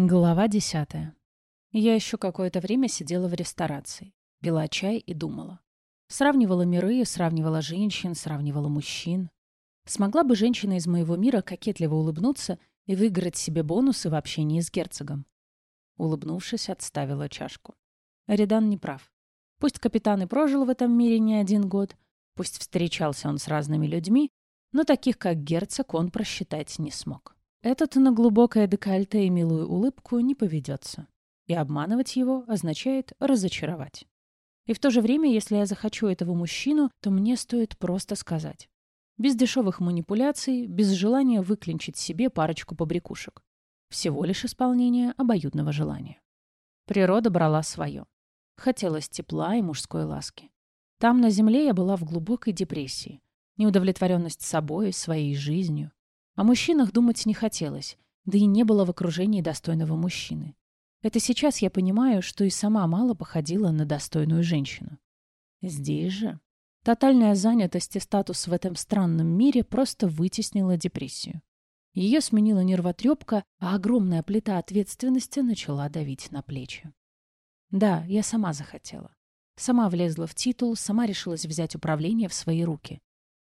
Глава десятая. Я еще какое-то время сидела в ресторации, пила чай и думала. Сравнивала миры, сравнивала женщин, сравнивала мужчин. Смогла бы женщина из моего мира кокетливо улыбнуться и выиграть себе бонусы в общении с герцогом? Улыбнувшись, отставила чашку. Аридан не прав. Пусть капитан и прожил в этом мире не один год, пусть встречался он с разными людьми, но таких, как герцог, он просчитать не смог. Этот на глубокое декольте и милую улыбку не поведется. И обманывать его означает разочаровать. И в то же время, если я захочу этого мужчину, то мне стоит просто сказать. Без дешевых манипуляций, без желания выклинчить себе парочку побрякушек. Всего лишь исполнение обоюдного желания. Природа брала свое. Хотелось тепла и мужской ласки. Там, на земле, я была в глубокой депрессии. Неудовлетворенность собой, своей жизнью. О мужчинах думать не хотелось, да и не было в окружении достойного мужчины. Это сейчас я понимаю, что и сама мало походила на достойную женщину. Здесь же тотальная занятость и статус в этом странном мире просто вытеснила депрессию. Ее сменила нервотрепка, а огромная плита ответственности начала давить на плечи. Да, я сама захотела. Сама влезла в титул, сама решилась взять управление в свои руки.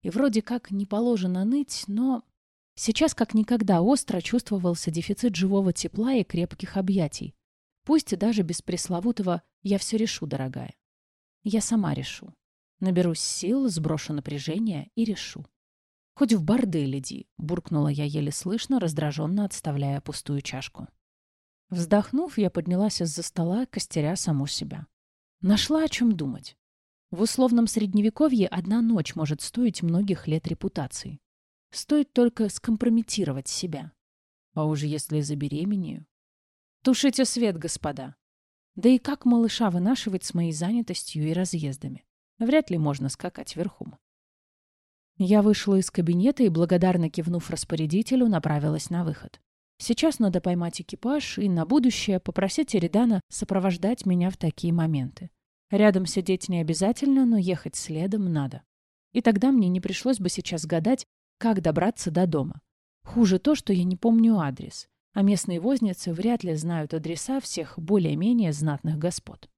И вроде как не положено ныть, но Сейчас как никогда остро чувствовался дефицит живого тепла и крепких объятий. Пусть даже без пресловутого «я все решу, дорогая». Я сама решу. Наберусь сил, сброшу напряжение и решу. «Хоть в бордель иди», — буркнула я еле слышно, раздраженно отставляя пустую чашку. Вздохнув, я поднялась из-за стола, костеря саму себя. Нашла о чем думать. В условном средневековье одна ночь может стоить многих лет репутации. Стоит только скомпрометировать себя. А уж если забеременею... Тушите свет, господа. Да и как малыша вынашивать с моей занятостью и разъездами? Вряд ли можно скакать верхом. Я вышла из кабинета и, благодарно кивнув распорядителю, направилась на выход. Сейчас надо поймать экипаж и на будущее попросить Эридана сопровождать меня в такие моменты. Рядом сидеть не обязательно, но ехать следом надо. И тогда мне не пришлось бы сейчас гадать, как добраться до дома? Хуже то, что я не помню адрес, а местные возницы вряд ли знают адреса всех более-менее знатных господ.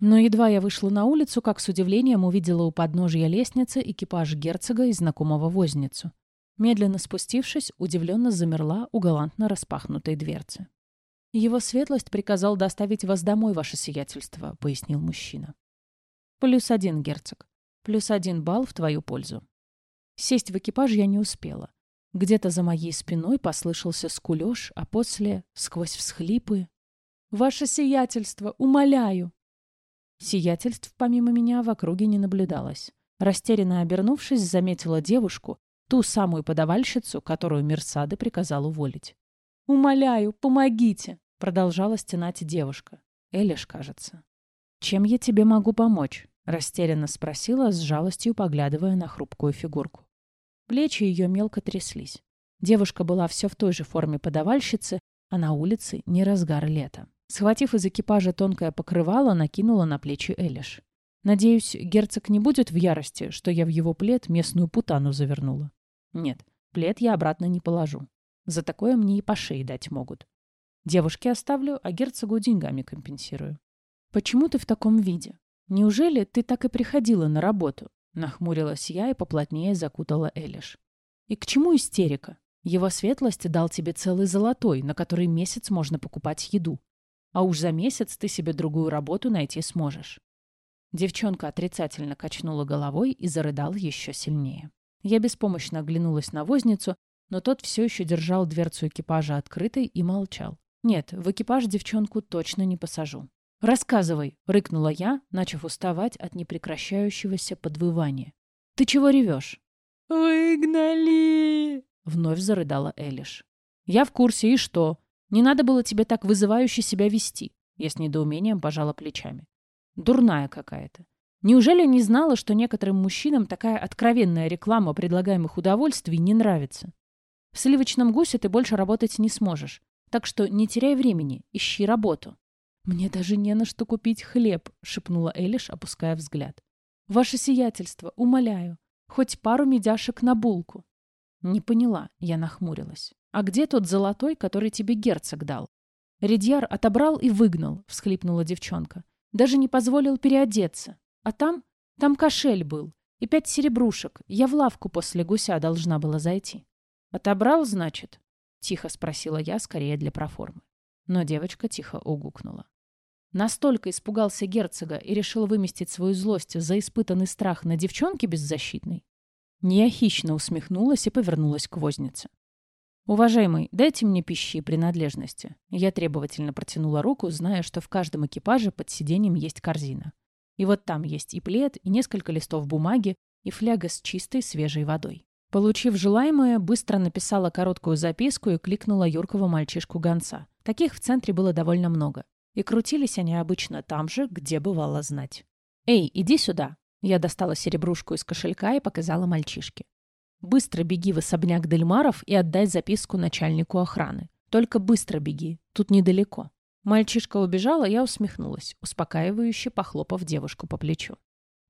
Но едва я вышла на улицу, как с удивлением увидела у подножья лестницы экипаж герцога и знакомого возницу. Медленно спустившись, удивленно замерла у галантно распахнутой дверцы. «Его светлость приказал доставить вас домой, ваше сиятельство», — пояснил мужчина. «Плюс один, герцог. Плюс один балл в твою пользу». Сесть в экипаж я не успела. Где-то за моей спиной послышался скулёж, а после, сквозь всхлипы... «Ваше сиятельство! Умоляю!» Сиятельств помимо меня в округе не наблюдалось. Растерянно обернувшись, заметила девушку, ту самую подавальщицу, которую Мерсады приказал уволить. «Умоляю, помогите!» — продолжала стенать девушка. Элиш, кажется. «Чем я тебе могу помочь?» — растерянно спросила, с жалостью поглядывая на хрупкую фигурку. Плечи ее мелко тряслись. Девушка была все в той же форме подавальщицы, а на улице не разгар лета. Схватив из экипажа тонкое покрывало, накинула на плечи Элиш. Надеюсь, герцог не будет в ярости, что я в его плед местную путану завернула. Нет, плед я обратно не положу. За такое мне и по шее дать могут. Девушке оставлю, а герцогу деньгами компенсирую. Почему ты в таком виде? Неужели ты так и приходила на работу? Нахмурилась я и поплотнее закутала Элиш. «И к чему истерика? Его светлость дал тебе целый золотой, на который месяц можно покупать еду. А уж за месяц ты себе другую работу найти сможешь». Девчонка отрицательно качнула головой и зарыдал еще сильнее. Я беспомощно оглянулась на возницу, но тот все еще держал дверцу экипажа открытой и молчал. Нет, в экипаж девчонку точно не посажу. «Рассказывай», — рыкнула я, начав уставать от непрекращающегося подвывания. «Ты чего ревешь?» «Выгнали!» — вновь зарыдала Элиш. «Я в курсе, и что? Не надо было тебе так вызывающе себя вести», — я с недоумением пожала плечами. «Дурная какая-то. Неужели не знала, что некоторым мужчинам такая откровенная реклама предлагаемых удовольствий не нравится? В сливочном гусе ты больше работать не сможешь, так что не теряй времени, ищи работу». «Мне даже не на что купить хлеб», — шепнула Элиш, опуская взгляд. «Ваше сиятельство, умоляю, хоть пару медяшек на булку». «Не поняла», — я нахмурилась. «А где тот золотой, который тебе герцог дал?» Редьяр отобрал и выгнал, всхлипнула девчонка. Даже не позволил переодеться. А там? Там кошель был. И пять серебрушек. Я в лавку после гуся должна была зайти. Отобрал, значит? Тихо спросила я, скорее для проформы. Но девочка тихо угукнула. Настолько испугался герцога и решил выместить свою злость за испытанный страх на девчонке беззащитной. Я хищно усмехнулась и повернулась к вознице. «Уважаемый, дайте мне пищи и принадлежности». Я требовательно протянула руку, зная, что в каждом экипаже под сиденьем есть корзина. И вот там есть и плед, и несколько листов бумаги, и фляга с чистой свежей водой. Получив желаемое, быстро написала короткую записку и кликнула юркого мальчишку-гонца. Таких в центре было довольно много. И крутились они обычно там же, где бывало знать. «Эй, иди сюда!» Я достала серебрушку из кошелька и показала мальчишке. «Быстро беги в особняк Дельмаров и отдай записку начальнику охраны. Только быстро беги, тут недалеко». Мальчишка убежал, а я усмехнулась, успокаивающе похлопав девушку по плечу.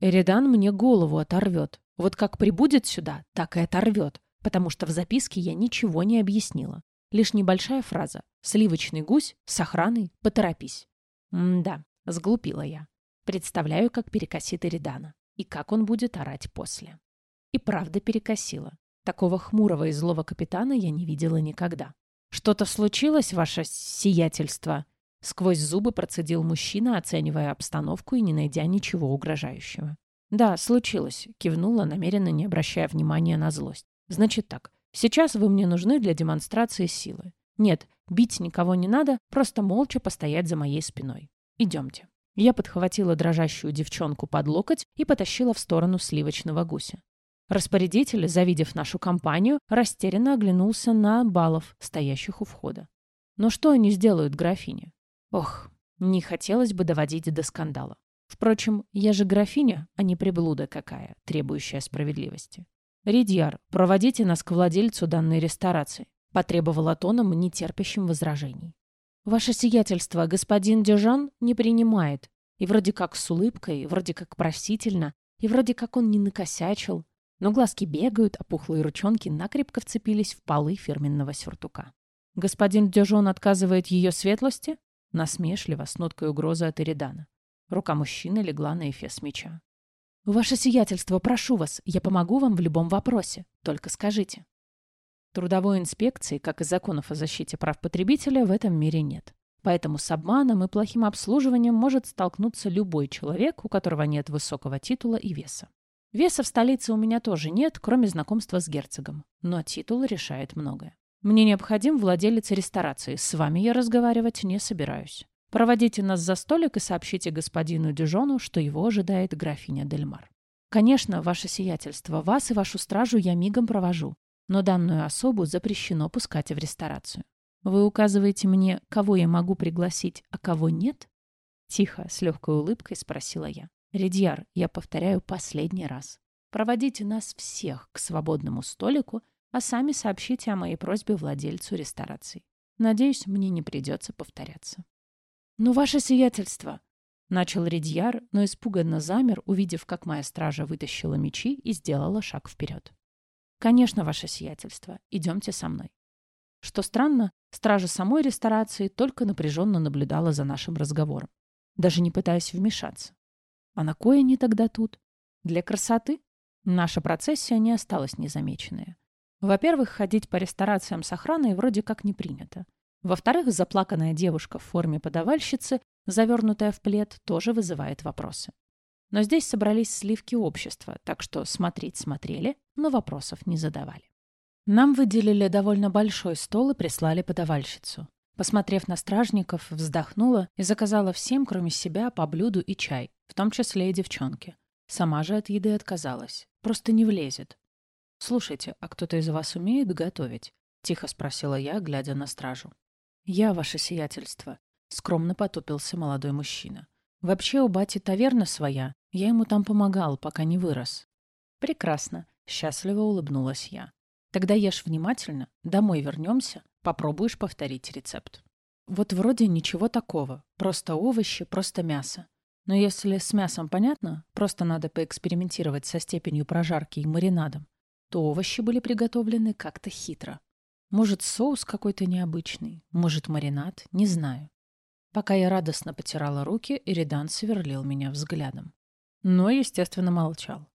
«Эридан мне голову оторвет. Вот как прибудет сюда, так и оторвет, потому что в записке я ничего не объяснила. Лишь небольшая фраза «Сливочный гусь с охраной, поторопись». М-да, сглупила я. Представляю, как перекосит Эридана. И как он будет орать после. И правда перекосила. Такого хмурого и злого капитана я не видела никогда. «Что-то случилось, ваше сиятельство?» Сквозь зубы процедил мужчина, оценивая обстановку и не найдя ничего угрожающего. «Да, случилось», — кивнула, намеренно не обращая внимания на злость. «Значит так, Сейчас вы мне нужны для демонстрации силы. Нет, бить никого не надо, просто молча постоять за моей спиной. Идемте. Я подхватила дрожащую девчонку под локоть и потащила в сторону сливочного гуся. Распорядитель, завидев нашу компанию, растерянно оглянулся на балов, стоящих у входа. Но что они сделают графине? Ох, не хотелось бы доводить до скандала. Впрочем, я же графиня, а не приблуда какая, требующая справедливости. «Ридьяр, проводите нас к владельцу данной ресторации», — потребовала тоном, не терпящим возражений. «Ваше сиятельство, господин Дежан не принимает. И вроде как с улыбкой, и вроде как просительно, и вроде как он не накосячил. Но глазки бегают, а пухлые ручонки накрепко вцепились в полы фирменного сюртука. «Господин Дежон отказывает ее светлости?» Насмешливо, с ноткой угрозы от Эридана. Рука мужчины легла на эфес меча. «Ваше сиятельство, прошу вас, я помогу вам в любом вопросе. Только скажите». Трудовой инспекции, как и законов о защите прав потребителя, в этом мире нет. Поэтому с обманом и плохим обслуживанием может столкнуться любой человек, у которого нет высокого титула и веса. Веса в столице у меня тоже нет, кроме знакомства с герцогом. Но титул решает многое. Мне необходим владелец ресторации. С вами я разговаривать не собираюсь. Проводите нас за столик и сообщите господину Дюжону, что его ожидает графиня Дельмар. Конечно, ваше сиятельство, вас и вашу стражу я мигом провожу, но данную особу запрещено пускать в ресторацию. Вы указываете мне, кого я могу пригласить, а кого нет? Тихо, с легкой улыбкой спросила я. Редьяр, я повторяю последний раз. Проводите нас всех к свободному столику, а сами сообщите о моей просьбе владельцу ресторации. Надеюсь, мне не придется повторяться. «Ну, ваше сиятельство!» Начал Редьяр, но испуганно замер, увидев, как моя стража вытащила мечи и сделала шаг вперед. «Конечно, ваше сиятельство. Идемте со мной». Что странно, стража самой ресторации только напряженно наблюдала за нашим разговором, даже не пытаясь вмешаться. А на кое они тогда тут? Для красоты? Наша процессия не осталась незамеченная. Во-первых, ходить по ресторациям с охраной вроде как не принято. Во-вторых, заплаканная девушка в форме подавальщицы, завернутая в плед, тоже вызывает вопросы. Но здесь собрались сливки общества, так что смотреть смотрели, но вопросов не задавали. Нам выделили довольно большой стол и прислали подавальщицу. Посмотрев на стражников, вздохнула и заказала всем, кроме себя, по блюду и чай, в том числе и девчонке. Сама же от еды отказалась. Просто не влезет. «Слушайте, а кто-то из вас умеет готовить?» — тихо спросила я, глядя на стражу. «Я, ваше сиятельство», — скромно потупился молодой мужчина. «Вообще у бати таверна своя. Я ему там помогал, пока не вырос». «Прекрасно», — счастливо улыбнулась я. «Тогда ешь внимательно, домой вернемся, попробуешь повторить рецепт». Вот вроде ничего такого. Просто овощи, просто мясо. Но если с мясом понятно, просто надо поэкспериментировать со степенью прожарки и маринадом, то овощи были приготовлены как-то хитро. Может, соус какой-то необычный, может, маринад, не знаю. Пока я радостно потирала руки, Эридан сверлил меня взглядом. Но, естественно, молчал.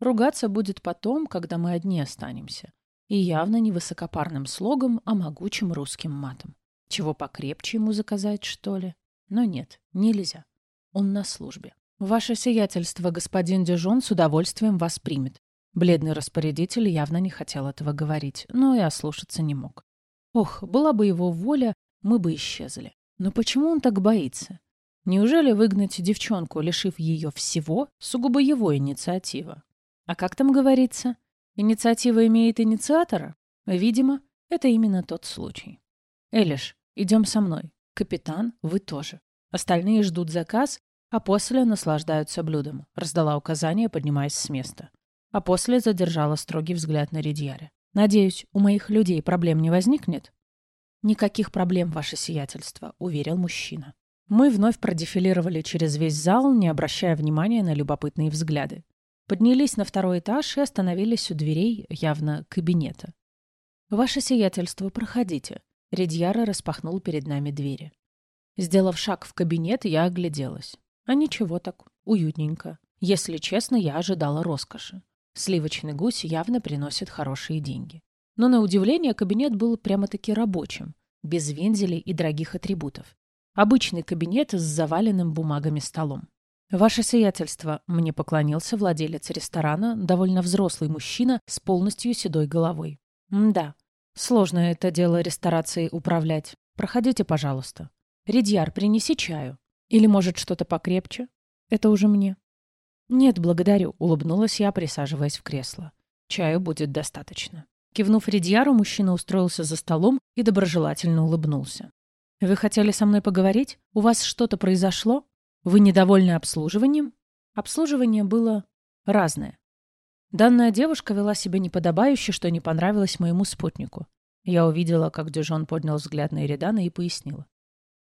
Ругаться будет потом, когда мы одни останемся. И явно не высокопарным слогом, а могучим русским матом. Чего покрепче ему заказать, что ли? Но нет, нельзя. Он на службе. Ваше сиятельство, господин Дюжон, с удовольствием вас примет. Бледный распорядитель явно не хотел этого говорить, но и ослушаться не мог. Ох, была бы его воля, мы бы исчезли. Но почему он так боится? Неужели выгнать девчонку, лишив ее всего, сугубо его инициатива? А как там говорится? Инициатива имеет инициатора? Видимо, это именно тот случай. Элиш, идем со мной. Капитан, вы тоже. Остальные ждут заказ, а после наслаждаются блюдом. Раздала указание, поднимаясь с места а после задержала строгий взгляд на Редьяре. «Надеюсь, у моих людей проблем не возникнет?» «Никаких проблем, ваше сиятельство», — уверил мужчина. Мы вновь продефилировали через весь зал, не обращая внимания на любопытные взгляды. Поднялись на второй этаж и остановились у дверей, явно кабинета. «Ваше сиятельство, проходите». Редьяра распахнул перед нами двери. Сделав шаг в кабинет, я огляделась. А ничего так, уютненько. Если честно, я ожидала роскоши. Сливочный гусь явно приносит хорошие деньги. Но на удивление кабинет был прямо-таки рабочим, без вензелей и дорогих атрибутов. Обычный кабинет с заваленным бумагами столом. «Ваше сиятельство», — мне поклонился владелец ресторана, довольно взрослый мужчина с полностью седой головой. «Да, сложно это дело ресторации управлять. Проходите, пожалуйста. Редьяр, принеси чаю. Или, может, что-то покрепче? Это уже мне». «Нет, благодарю», — улыбнулась я, присаживаясь в кресло. «Чаю будет достаточно». Кивнув Редьяру, мужчина устроился за столом и доброжелательно улыбнулся. «Вы хотели со мной поговорить? У вас что-то произошло? Вы недовольны обслуживанием?» Обслуживание было разное. Данная девушка вела себя неподобающе, что не понравилось моему спутнику. Я увидела, как Дюжон поднял взгляд на Эридана и пояснила.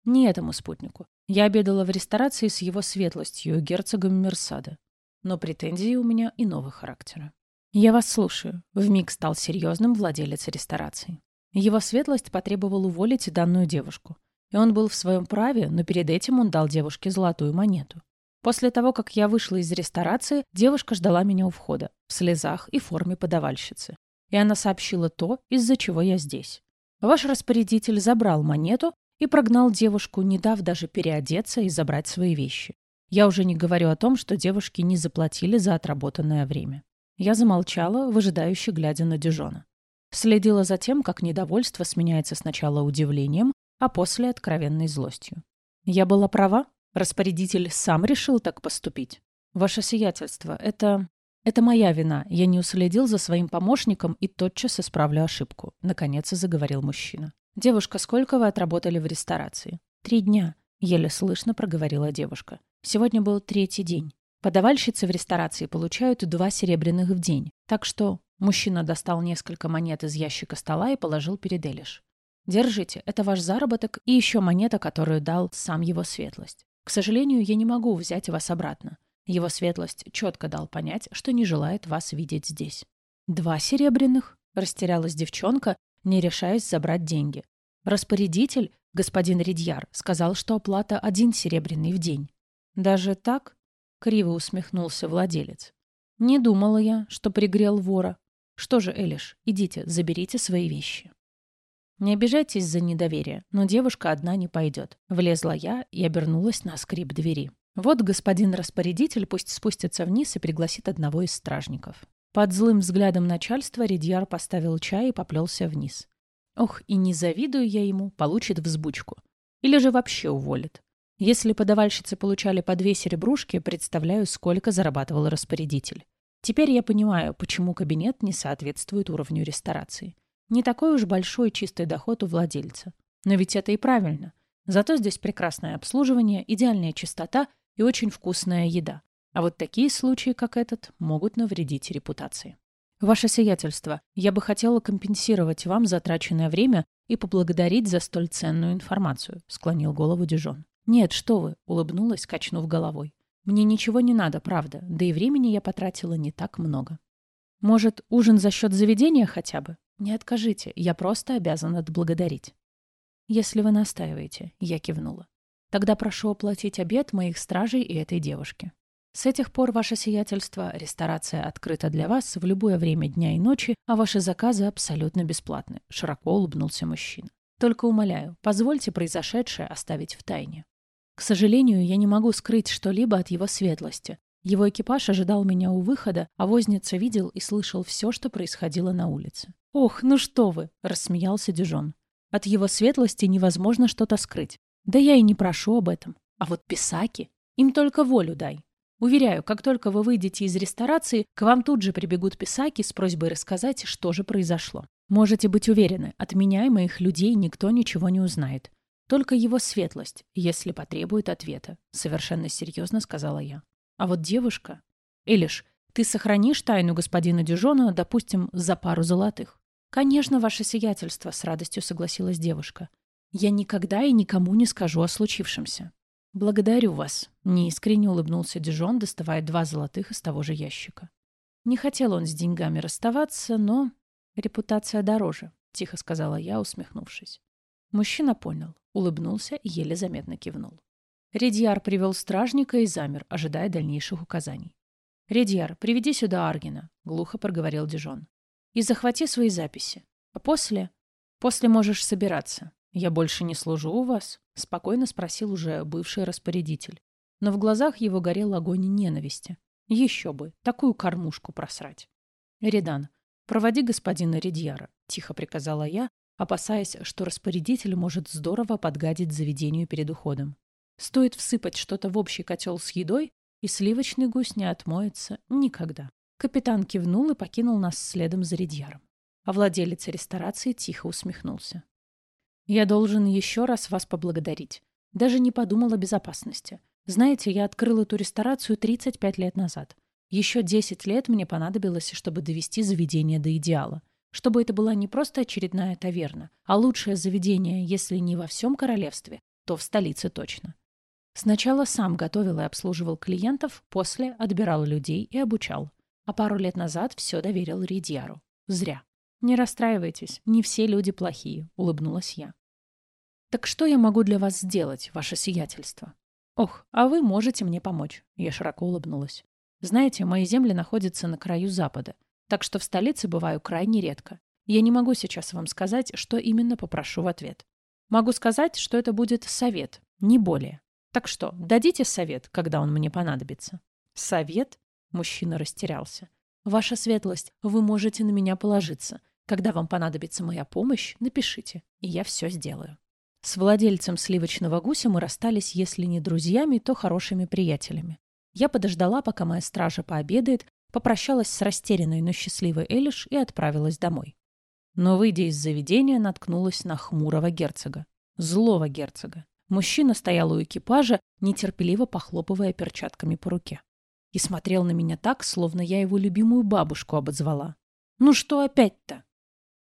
«Не этому спутнику. Я обедала в ресторации с его светлостью, герцогом Мерсада но претензии у меня иного характера. «Я вас слушаю», — вмиг стал серьезным владелец ресторации. Его светлость потребовал уволить данную девушку. И он был в своем праве, но перед этим он дал девушке золотую монету. После того, как я вышла из ресторации, девушка ждала меня у входа, в слезах и форме подавальщицы. И она сообщила то, из-за чего я здесь. Ваш распорядитель забрал монету и прогнал девушку, не дав даже переодеться и забрать свои вещи. Я уже не говорю о том, что девушки не заплатили за отработанное время. Я замолчала, выжидающе глядя на Дюжона. Следила за тем, как недовольство сменяется сначала удивлением, а после откровенной злостью. Я была права? Распорядитель сам решил так поступить? Ваше сиятельство, это... Это моя вина. Я не уследил за своим помощником и тотчас исправлю ошибку. Наконец заговорил мужчина. Девушка, сколько вы отработали в ресторации? Три дня. Еле слышно проговорила девушка. Сегодня был третий день. Подавальщицы в ресторации получают два серебряных в день. Так что мужчина достал несколько монет из ящика стола и положил перед Элиш. «Держите, это ваш заработок и еще монета, которую дал сам его светлость. К сожалению, я не могу взять вас обратно. Его светлость четко дал понять, что не желает вас видеть здесь». «Два серебряных?» – растерялась девчонка, не решаясь забрать деньги. Распорядитель, господин Редьяр, сказал, что оплата один серебряный в день. «Даже так?» — криво усмехнулся владелец. «Не думала я, что пригрел вора. Что же, Элиш, идите, заберите свои вещи». «Не обижайтесь за недоверие, но девушка одна не пойдет». Влезла я и обернулась на скрип двери. Вот господин распорядитель пусть спустится вниз и пригласит одного из стражников. Под злым взглядом начальства Редьяр поставил чай и поплелся вниз. Ох, и не завидую я ему, получит взбучку. Или же вообще уволит. Если подавальщицы получали по две серебрушки, представляю, сколько зарабатывал распорядитель. Теперь я понимаю, почему кабинет не соответствует уровню ресторации. Не такой уж большой чистый доход у владельца. Но ведь это и правильно. Зато здесь прекрасное обслуживание, идеальная чистота и очень вкусная еда. А вот такие случаи, как этот, могут навредить репутации. Ваше сиятельство, я бы хотела компенсировать вам затраченное время и поблагодарить за столь ценную информацию, склонил голову Дижон. «Нет, что вы», — улыбнулась, качнув головой. «Мне ничего не надо, правда, да и времени я потратила не так много». «Может, ужин за счет заведения хотя бы?» «Не откажите, я просто обязан отблагодарить». «Если вы настаиваете», — я кивнула. «Тогда прошу оплатить обед моих стражей и этой девушки. С этих пор, ваше сиятельство, ресторация открыта для вас в любое время дня и ночи, а ваши заказы абсолютно бесплатны», — широко улыбнулся мужчина. «Только умоляю, позвольте произошедшее оставить в тайне». К сожалению, я не могу скрыть что-либо от его светлости. Его экипаж ожидал меня у выхода, а возница видел и слышал все, что происходило на улице. «Ох, ну что вы!» — рассмеялся Дюжон. «От его светлости невозможно что-то скрыть. Да я и не прошу об этом. А вот писаки, им только волю дай. Уверяю, как только вы выйдете из ресторации, к вам тут же прибегут писаки с просьбой рассказать, что же произошло. Можете быть уверены, от меня и моих людей никто ничего не узнает. Только его светлость, если потребует ответа, совершенно серьезно сказала я. А вот девушка... Элиш, ты сохранишь тайну господина Дюжона, допустим, за пару золотых? Конечно, ваше сиятельство, с радостью согласилась девушка. Я никогда и никому не скажу о случившемся. Благодарю вас, неискренне улыбнулся Дюжон, доставая два золотых из того же ящика. Не хотел он с деньгами расставаться, но репутация дороже, тихо сказала я, усмехнувшись. Мужчина понял, улыбнулся и еле заметно кивнул. Редьяр привел стражника и замер, ожидая дальнейших указаний. «Редьяр, приведи сюда Аргина», — глухо проговорил Дижон. «И захвати свои записи. А после... После можешь собираться. Я больше не служу у вас?» — спокойно спросил уже бывший распорядитель. Но в глазах его горел огонь ненависти. Еще бы, такую кормушку просрать. «Редан, проводи господина Редьяра», — тихо приказала я, опасаясь, что распорядитель может здорово подгадить заведению перед уходом. Стоит всыпать что-то в общий котел с едой, и сливочный гусь не отмоется никогда. Капитан кивнул и покинул нас следом за Редьяром. А владелец ресторации тихо усмехнулся. «Я должен еще раз вас поблагодарить. Даже не подумал о безопасности. Знаете, я открыл эту ресторацию 35 лет назад. Еще 10 лет мне понадобилось, чтобы довести заведение до идеала чтобы это была не просто очередная таверна, а лучшее заведение, если не во всем королевстве, то в столице точно. Сначала сам готовил и обслуживал клиентов, после отбирал людей и обучал. А пару лет назад все доверил Ридьяру. Зря. «Не расстраивайтесь, не все люди плохие», — улыбнулась я. «Так что я могу для вас сделать, ваше сиятельство?» «Ох, а вы можете мне помочь», — я широко улыбнулась. «Знаете, мои земли находятся на краю запада, так что в столице бываю крайне редко. Я не могу сейчас вам сказать, что именно попрошу в ответ. Могу сказать, что это будет совет, не более. Так что, дадите совет, когда он мне понадобится? Совет? Мужчина растерялся. Ваша светлость, вы можете на меня положиться. Когда вам понадобится моя помощь, напишите, и я все сделаю. С владельцем сливочного гуся мы расстались, если не друзьями, то хорошими приятелями. Я подождала, пока моя стража пообедает, попрощалась с растерянной, но счастливой Элиш и отправилась домой. Но, выйдя из заведения, наткнулась на хмурого герцога. Злого герцога. Мужчина стоял у экипажа, нетерпеливо похлопывая перчатками по руке. И смотрел на меня так, словно я его любимую бабушку обозвала. «Ну что опять-то?»